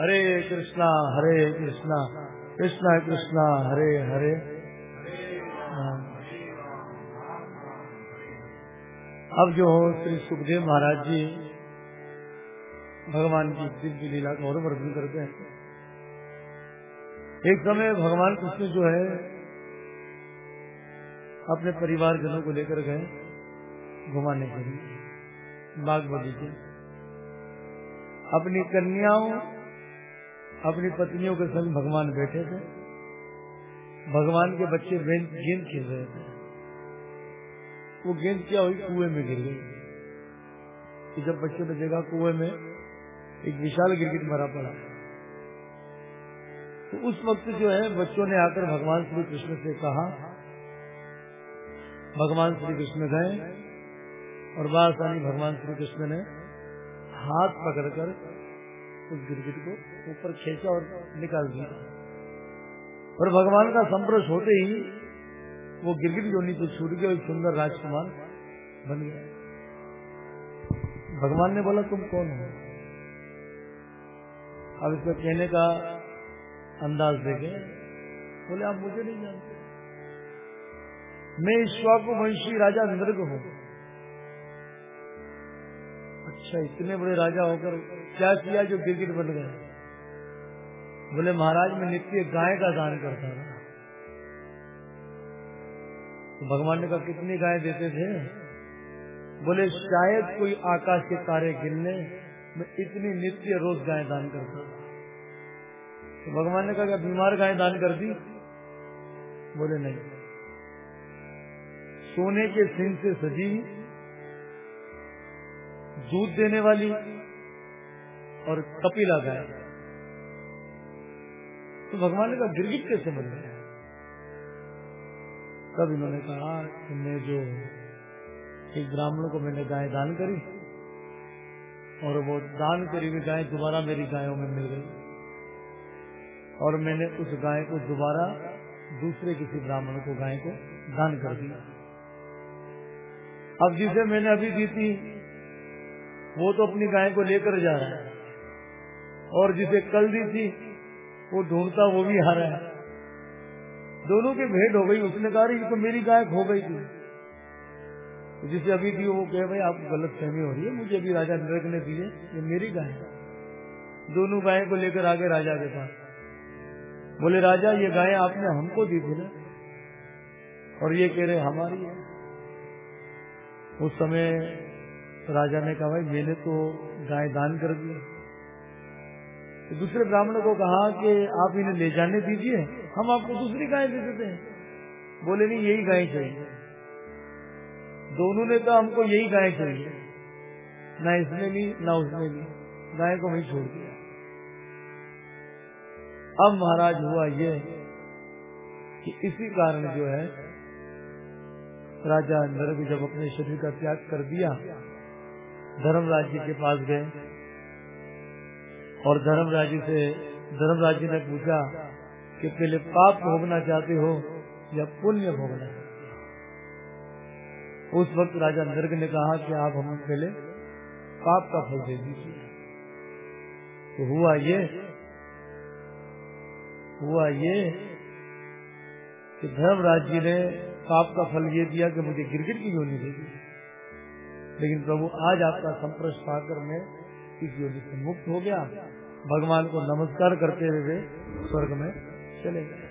हरे कृष्णा हरे कृष्णा कृष्णा कृष्णा, हरे हरे। अब जो हो श्री सुखदेव महाराज जी, भगवान की दिव्य लीला का और वर्णन करते हैं। एक समय भगवान कृष्ण जो है, अपने परिवार जनों को लेकर गए, घुमाने के लिए बाग बगीचे अपनी कन्याओं अपनी पत्नियों के संग भगवान बैठे थे। भगवान के बच्चे गेंद खेल रहे थे। वो गेंद क्या हुई? कुएँ में गिर गई। जब बच्चों ने देखा कुएँ में एक विशाल गिरगिट मरा पड़ा। तो उस वक्त जो है, बच्चों ने आकर भगवान श्री कृष्ण से कहा, भगवान श्री कृष्ण गए और बासानी भगवान श्री कृष्ण ने हाथ पकड़कर उस गिरगिट को ऊपर खींचा और निकाल दिया। और भगवान का संप्रश होते ही वो गिरगिट जो नीचे छूट गया एक सुंदर राजकुमार बन गया। भगवान ने बोला, तुम कौन हो? अब इसका कहने का अंदाज देखे। बोले, आप मुझे नहीं जानते। मैं ईश्वाकु वंशी राजा नृग हूँ। अच्छा इतने बड़े राजा होकर क्या किया जो गिरगिट बन गए बोले, महाराज, मैं नित्य गाय का दान करता था तो भगवान ने कहा, कितनी गाय देते थे? बोले, शायद कोई आकाश के तारे गिनने मैं इतनी नित्य रोज गाय दान करता तो भगवान ने कहा बीमार गाय दान कर दी? बोले, नहीं। सोने के सिंह से सजी, दूध देने वाली और कपिला गाय। तो भगवान ने कहा गिरगिट कैसे बन गया तब इन्होंने कहा मैं जो एक ब्राह्मण को मैंने गाय दान करी और वो दान करी हुई गाय दोबारा मेरी गायों में मिल गई। और मैंने उस गाय को दोबारा दूसरे किसी ब्राह्मण को, गाय को दान कर दिया। अब जिसे मैंने अभी दी थी, वो तो अपनी गाय को लेकर जा रहा है। और जिसे कल दी थी, वो ढूंढता, वो भी हारा है। दोनों की भेंट हो गई। उसने कहा तो मेरी गाय खो गई थी। तो जिसे अभी दी वो कहे, भाई आपको गलत फहमी हो रही है। मुझे अभी राजा नरक ने दिए ये मेरी गाय है। दोनों गाय को लेकर आगे राजा के पास। बोले, राजा, ये गाय आपने हमको दी थी ना? और ये कह रहे, हमारी है। उस समय राजा ने कहा, भाई, मैंने तो गाय दान कर दी तो दूसरे ब्राह्मण को कहा कि आप इन्हें ले जाने दीजिए, हम आपको दूसरी गाय दे देते हैं। बोले, नहीं, यही गाय चाहिए। दोनों ने तो हमको यही गाय चाहिए। ना इसने ली, ना उसने ली। गाय को वही छोड़ दिया। अब महाराज हुआ ये कि इसी कारण जो है, राजा नरक जब अपने शरीर का त्याग कर दिया, धर्मराज जी के पास गए। और धर्मराज जी से, धर्मराज जी ने पूछा कि पहले पाप भोगना चाहते हो या पुण्य भोगना उस वक्त राजा नर्ग ने कहा कि आप हमें पहले पाप का फल दे दीजिए। तो हुआ ये हुआ ये कि धर्मराज जी ने पाप का फल ये दिया कि मुझे गिरगिट की योनि दे लेकिन प्रभु आज आपका संप्रश पाकर मैं इस योनि से मुक्त हो गया, भगवान को नमस्कार करते हुए स्वर्ग में चले गए।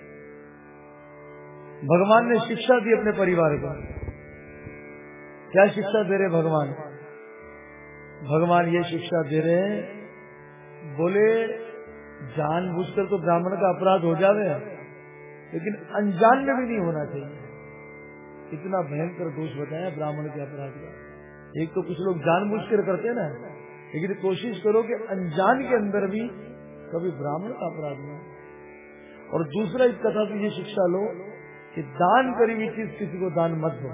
भगवान ने शिक्षा दी अपने परिवार को। क्या शिक्षा दे रहे भगवान? भगवान ये शिक्षा दे रहे हैं बोले जान बुझकर तो ब्राह्मण का अपराध हो जावे, लेकिन अनजान में भी नहीं होना चाहिए। इतना भयंकर दोष बताया ब्राह्मण के अपराध का। एक तो कुछ लोग जान बुझ कर करते ना। लेकिन कोशिश करो कि अनजान के अंदर भी कभी ब्राह्मण का अपराध न और दूसरा इस कथा की ये शिक्षा लो कि दान करी हुई चीज़ किसी को दान मत दो।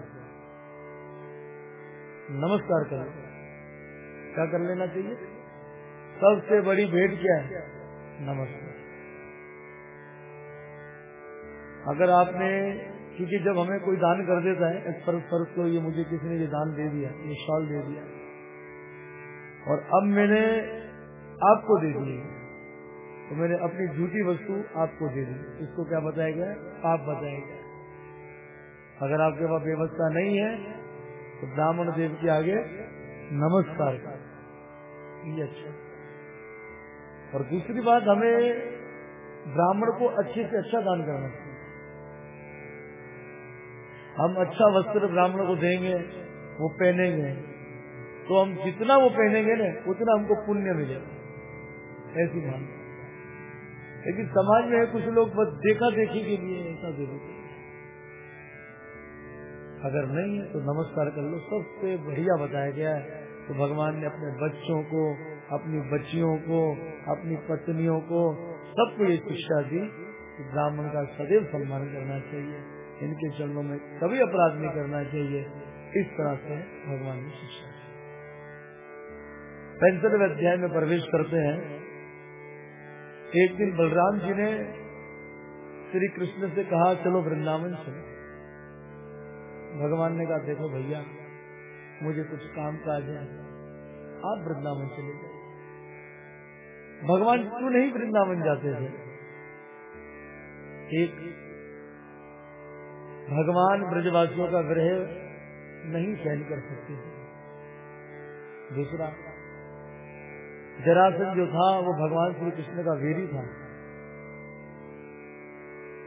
नमस्कार करो। क्या कर लेना चाहिए? सबसे बड़ी भेंट क्या है? नमस्कार। अगर आपने, क्योंकि जब हमें कोई दान कर देता है फ़र्ज़ को ये मुझे किसी ने ये दान दे दिया, ये शॉल दे दिया और अब मैंने आपको दे दिए तो मैंने अपनी झूठी वस्तु आपको दे दी। इसको क्या बताया गया पाप बताया गया अगर आपके पास व्यवस्था नहीं है तो ब्राह्मण देव के आगे नमस्कार कर। अच्छा। और दूसरी बात, हमें ब्राह्मण को अच्छे से अच्छा दान करना चाहिए हम अच्छा वस्त्र ब्राह्मण को देंगे, वो पहनेंगे। तो हम जितना वो पहनेंगे ना, उतना हमको पुण्य मिलेगा। ऐसी मान लेकिन समाज में है, कुछ लोग बस देखा देखी के लिए ऐसा देते अगर नहीं है तो नमस्कार कर लो। सबसे बढ़िया बताया गया है तो भगवान ने अपने बच्चों को, अपनी बच्चियों को, अपनी पत्नियों को, सबको ये शिक्षा दी कि ब्राह्मण का सदैव सम्मान करना चाहिए। इनके चरणों में कभी अपराध नहीं करना चाहिए। इस तरह से भगवान ने शिक्षा पैंसठवें अध्याय में प्रवेश करते हैं। एक दिन बलराम जी ने श्री कृष्ण से कहा, चलो वृंदावन चलो। भगवान ने कहा, देखो भैया, मुझे कुछ काम काज है। आप वृंदावन चले जाए भगवान क्यों नहीं वृंदावन जाते थे? एक, भगवान ब्रजवासियों का ग्रह नहीं सहन कर सकते दूसरा जरासन जो था, वो भगवान श्री कृष्ण का वीरी था।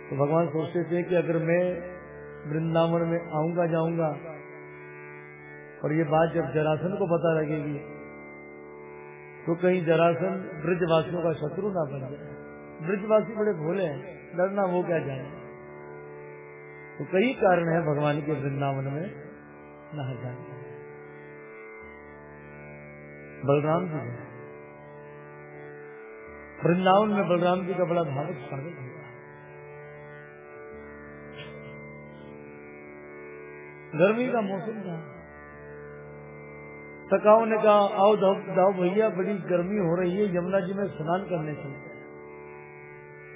तो भगवान सोचते थे कि अगर मैं वृंदावन में आऊँगा, जाऊँगा, और ये बात जब जरासन को पता लगेगी तो कहीं जरासन ब्रजवासियों का शत्रु ना बन जाए। ब्रजवासी बड़े भोले हैं, डरना वो क्या जाए तो कई कारण है भगवान के वृंदावन में न जाने। बलराम जी वृंदावन में बलराम जी का बड़ा भावुक स्वागत हुआ गर्मी का मौसम था। सकाओ ने कहा, आओ दाओ भैया, बड़ी गर्मी हो रही है, यमुना जी में स्नान करने चलते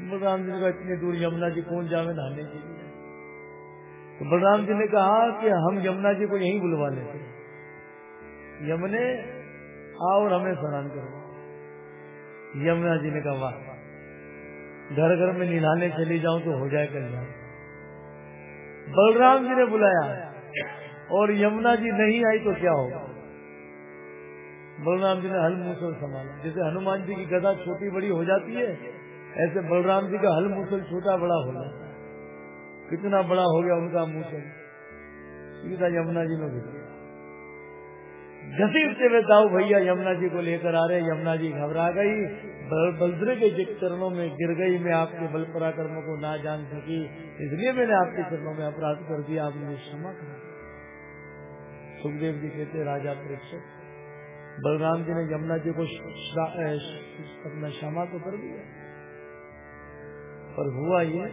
बलराम जी ने कहा, इतनी दूर यमुना जी कौन जावे नहाने के लिए? तो बलराम जी ने कहा कि हम यमुना जी को यहीं बुलवा लेते यमुने, आओ और हमें स्नान करो यमुना जी ने कहा, वाह घर घर में निलाने चली जाऊँ तो हो जाए कल्याण। बलराम जी ने बुलाया, और यमुना जी नहीं आई तो क्या होगा? बलराम जी ने हल मूसल संभाला। जैसे हनुमान जी की गदा छोटी बड़ी हो जाती है, ऐसे बलराम जी का हल मूसल छोटा बड़ा हो है। कितना बड़ा हो गया उनका मूसल। सीधा यमुना जी घुस गया। घसीटते हुए दाऊ भैया, यमुना जी को लेकर आ रहे यमुना जी घबरा गई बलद्र के चरणों में गिर गई। मैं आपके बल पराक्रम को ना जान सकी, इसलिए मैंने आपके चरणों में अपराध कर दिया। आप मुझे क्षमा कर। सुखदेव जी कहते राजा परीक्षित बलराम जी ने यमुना जी को अपना क्षमा तो कर दिया। पर हुआ ये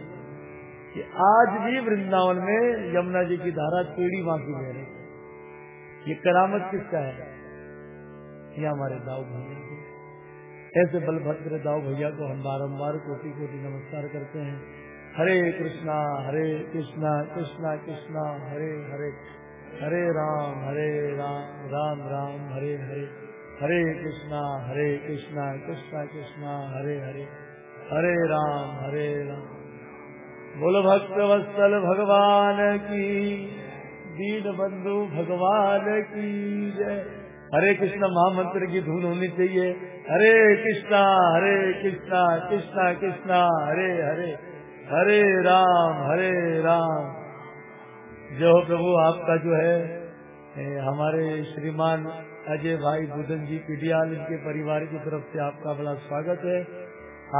कि आज भी वृंदावन में यमुना जी की धारा टेढ़ी बांकी रही ये करामत किसका है? ये हमारे दाऊ भैया की। ऐसे बलभद्र दाऊ भैया को हम बारम्बार कोटि कोटि नमस्कार करते हैं। हरे कृष्णा हरे कृष्णा कृष्णा कृष्णा, हरे हरे हरे राम हरे राम राम राम, हरे हरे हरे कृष्णा हरे कृष्णा कृष्णा कृष्णा, हरे हरे हरे राम हरे राम। बोल भक्त वत्सल भगवान की दीन बंधु भगवान की जय। हरे कृष्ण महामंत्र की धुन होनी चाहिए। हरे कृष्णा हरे कृष्णा कृष्णा कृष्णा, हरे हरे हरे राम हरे राम। जो प्रभु, आपका जो है हमारे श्रीमान अजय भाई बुधन जी पिडियाल, इनके परिवार की तरफ़ से आपका बड़ा स्वागत है।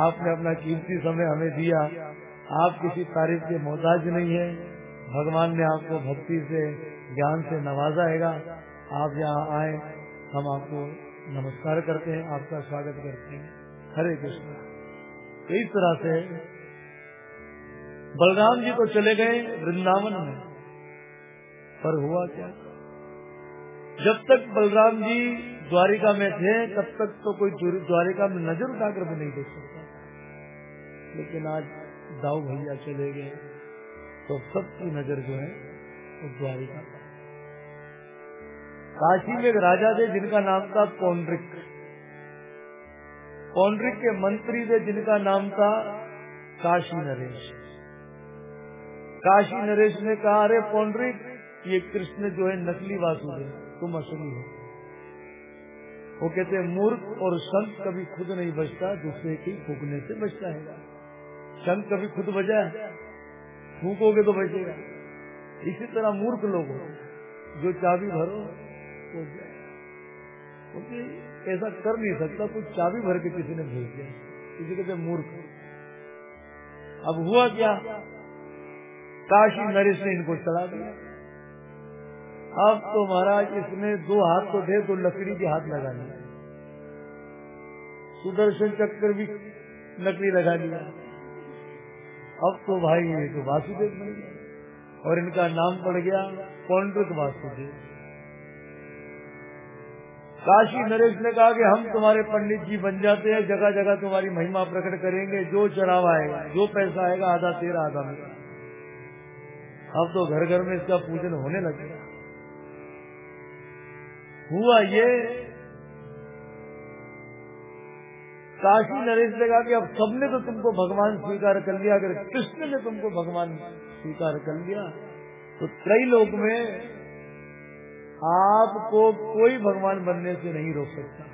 आपने अपना कीमती समय हमें दिया। आप किसी तारीफ़ के मोहताज नहीं है। भगवान ने आपको भक्ति से, ज्ञान से नवाजा नवाजाएगा। आप यहाँ आए, हम आपको नमस्कार करते हैं, आपका स्वागत करते हैं। हरे कृष्ण। इस तरह से बलराम जी तो चले गए वृंदावन में। पर हुआ क्या? जब तक बलराम जी द्वारिका में थे, तब तक तो कोई द्वारिका में नज़र उठाकर भी नहीं देख सकता। लेकिन आज दाऊ भैया चले गए। तो सबकी नज़र जो है वो द्वारिका काशी में एक राजा थे जिनका नाम था पौंड्रिक पौंड्रिक के मंत्री थे जिनका नाम था काशी नरेश। काशी नरेश ने कहा, अरे पौंड्रिक ये कृष्ण जो है नकली वासुदेव तुम असली हो। वो कहते, मूर्ख और संत कभी खुद नहीं बचता, दूसरे की फूकने से बचता है। संत कभी खुद बजा फूकोगे तो बचेगा। इसी तरह मूर्ख लोग हो। जो चाबी भरो, वो क्योंकि ऐसा कर नहीं सकता कुछ चाबी भर के किसी ने भेज दिया। किसी कहते मूर्ख अब हुआ क्या? काशी नरेश ने इनको चला दिया। अब तो महाराज इसने दो हाथ तो थे तो लकड़ी के हाथ लगा लिया सुदर्शन चक्कर भी लकड़ी लगा लिया। अब तो भाई ये तो वासुदेव बन गया। और इनका नाम पड़ गया पौंड्रिक वासुदेव। काशी नरेश ने कहा कि हम तुम्हारे पंडित जी बन जाते हैं जगह जगह तुम्हारी महिमा प्रकट करेंगे, जो चढ़ावा आएगा जो पैसा आएगा, आधा तेरा, आधा मेरा। अब तो घर घर में इसका पूजन होने लगेगा हुआ ये काशी नरेश ने कहा कि अब सबने तो तुमको भगवान स्वीकार कर लिया, अगर कृष्ण ने तुमको भगवान स्वीकार कर लिया तो कई लोग में आपको कोई भगवान बनने से नहीं रोक सकता।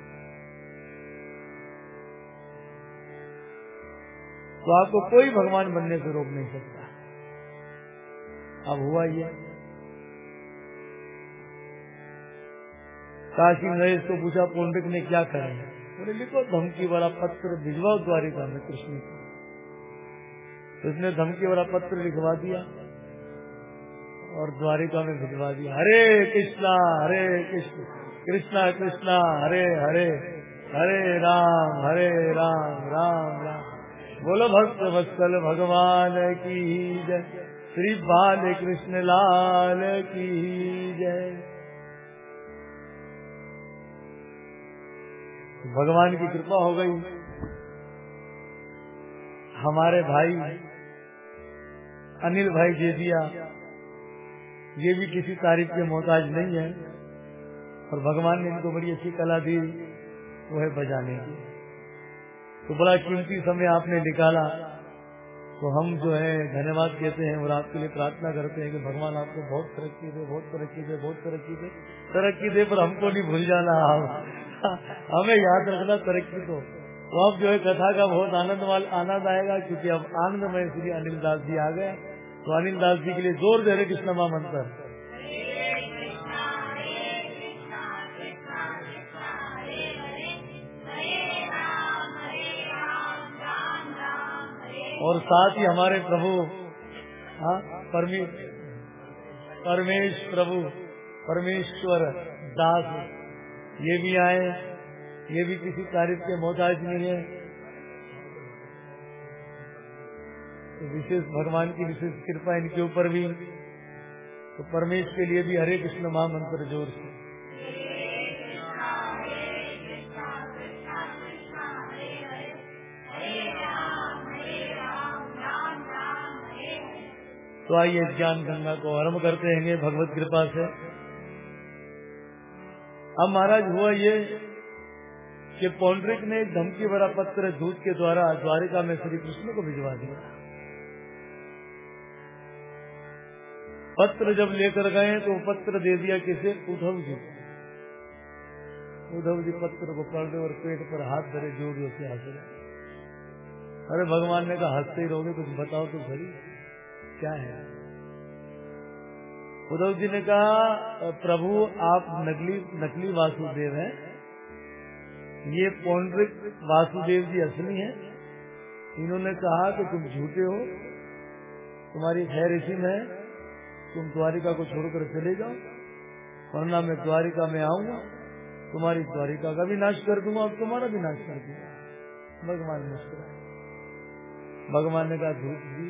तो आपको कोई भगवान बनने से रोक नहीं सकता। अब हुआ ये। काशी नरेश को पूछा, पंडित ने क्या करा बोले लिखो, धमकी वाला पत्र भिजवाओ द्वारिका में कृष्ण को। उसने धमकी वाला पत्र लिखवा दिया और द्वारिका में भिजवा दिया। हरे कृष्णा, हरे कृष्ण, कृष्णा कृष्णा, हरे हरे हरे राम हरे राम राम राम। बोलो भक्त, वत्सल भगवान की जय। श्री बाल कृष्ण लाल की जय। भगवान की कृपा हो गई। हमारे भाई अनिल भाई जेदिया ये भी किसी तारीफ़ के मोहताज नहीं है और भगवान ने इनको बड़ी अच्छी कला दी, वो है बजाने की। तो बड़ा कीमती समय आपने निकाला। तो हम जो है धन्यवाद कहते हैं और आपके लिए प्रार्थना करते हैं कि भगवान आपको बहुत तरक्की दे, बहुत तरक्की दे, बहुत तरक्की दे। तरक्की दे पर हमको नहीं भूल जाना हमें याद रखना तरक्की को। तो अब जो है कथा का बहुत आनंद आनंद आएगा, क्योंकि अब आनंदमय श्री अनिल दास जी आ गए। तो अनिल दास जी के लिए ज़ोर दे रहे कृष्ण मंत्र। और साथ ही हमारे प्रभु हाँ परमेश परमेश प्रभु, परमेश्वर दास। ये भी आए, ये भी किसी तारीफ़ के मोहताज नहीं है। तो विशेष भगवान की विशेष कृपा इनके ऊपर भी। तो परमेश के लिए भी हरे कृष्ण महामंत्र ज़ोर से। तो आइए ज्ञान गंगा को आरंभ करते हैं, भगवत कृपा से। अब महाराज हुआ ये कि पौंड्रिक ने एक धमकी भरा पत्र दूध के द्वारा द्वारिका में श्री कृष्ण को भिजवा दिया। पत्र जब लेकर गए तो पत्र दे दिया किसे? उद्धव जी उद्धव जी पत्र को पढ़ और पेट पर हाथ धरे, ज़ोर ज़ोर से हंस अरे भगवान ने कहा, हँसते ही रहोगे कुछ बताओ तो सही। क्या है? उद्धव जी ने कहा प्रभु, आप नकली नकली वासुदेव हैं। ये पौंड्रिक वासुदेव जी असली हैं। इन्होंने कहा कि तुम झूठे हो, तुम्हारी खैर इसी में तुम द्वारिका को छोड़कर चले जाओ, वरना मैं द्वारिका में आऊँगा, तुम्हारी द्वारिका का भी नाश कर दूँगा और तुम्हारा भी नाश कर दूँगा। भगवान मुस्कुराए। भगवान ने कहा झूठ जी,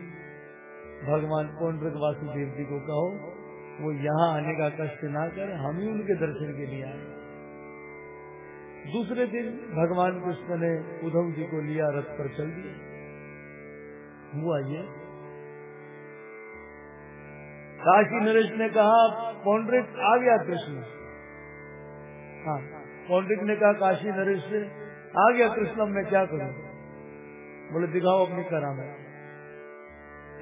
भगवान पौंड्रिक वासुदेव जी को कहो वो यहाँ आने का कष्ट ना कर, हम ही उनके दर्शन के लिए आए। दूसरे दिन भगवान कृष्ण ने उद्धव जी को लिया, रथ पर चल दिया। हुआ ये। काशी नरेश ने कहा, पौंड्रिक, आ गया कृष्ण। हाँ पौंड्रिक ने कहा, काशी नरेश से, आ गया कृष्ण मैं क्या करूँ? बोले, दिखाओ अपनी करामत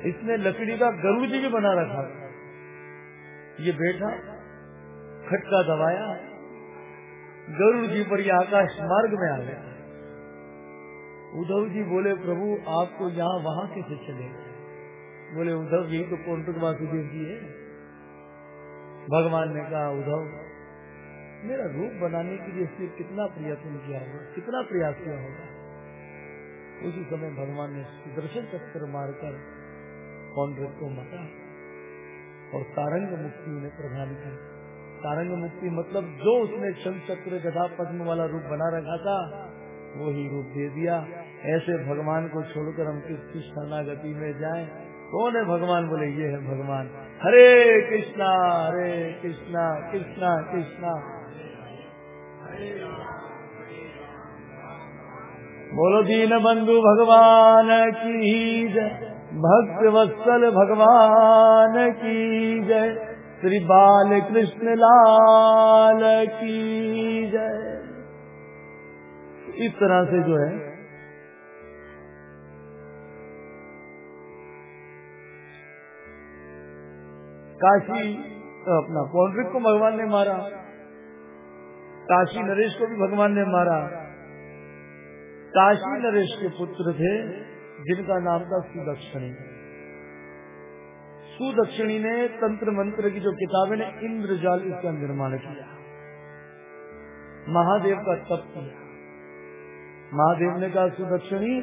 इसने लकड़ी का गरुड़ जी भी बना रखा। ये बैठा खटका दबाया, गरुड़ जी पर ये आकाश मार्ग में आ गया। उद्धव जी बोले, प्रभु, आपको यहाँ वहाँ कैसे चले? बोले, उद्धव जी तो कौन कौंटक वासुदेव जी है। भगवान ने कहा, उद्धव, मेरा रूप बनाने के लिए इसने कितना प्रयत्न किया होगा, कितना प्रयास किया होगा? उसी समय भगवान ने सुदर्शन चक्कर मारकर कॉन्ट्रेक्ट को मारा। और तारंग मुक्ति उन्हें प्रदान की। तारंग मुक्ति मतलब जो उसने शंख चक्र गधा पद्म वाला रूप बना रखा था, वो ही रूप दे दिया। ऐसे भगवान को छोड़कर हम किस शरणागति में जाएँ? कौन है भगवान? बोले, ये है भगवान। हरे कृष्णा हरे कृष्णा कृष्णा कृष्णा। बोलो, दीन बंधु भगवान की जय। भक्त वत्सल भगवान की जय। श्री बाल कृष्ण लाल की जय। इस तरह से जो है, काशी, अपना पौंड्रिक को भगवान ने मारा, काशी नरेश को भी भगवान ने मारा। काशी नरेश के पुत्र थे जिनका नाम था सुदक्षिणी। सुदक्षिणी ने तंत्र मंत्र की जो किताबें ने इंद्रजाल इसका निर्माण किया। महादेव का तप किया। महादेव ने कहा, सुदक्षिणी,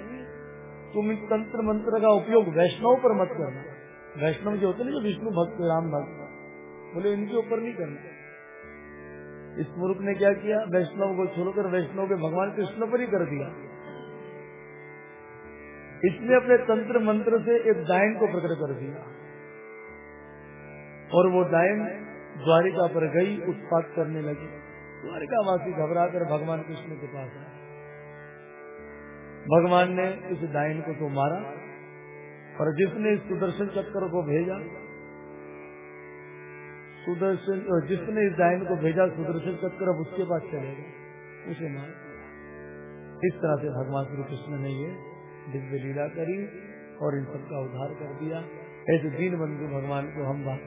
तुम इस तंत्र मंत्र का उपयोग वैष्णव पर मत करना। वैष्णव जो होते ना, जो विष्णु भक्त, राम भक्त, बोले, इनके ऊपर नहीं करना। इस मूर्ख ने क्या किया? वैष्णव को छोड़कर वैष्णव के भगवान कृष्ण पर ही कर दिया। इसने अपने तंत्र मंत्र से एक डायन को प्रकट कर दिया। और वो डायन द्वारिका पर गई, उत्पात करने लगी। द्वारिका वासी घबराकर भगवान कृष्ण के पास आए। भगवान ने इस डायन को तो मारा और जिसने इस सुदर्शन चक्र को भेजा, सुदर्शन, जिसने इस डायन को भेजा सुदर्शन चक्कर अब उसके पास चलेगा उसे मार। इस तरह से भगवान श्री कृष्ण ने ये दिव्य लीला करी और इन सबका उद्धार कर दिया। ऐसे दीन बंधु भगवान को हम बात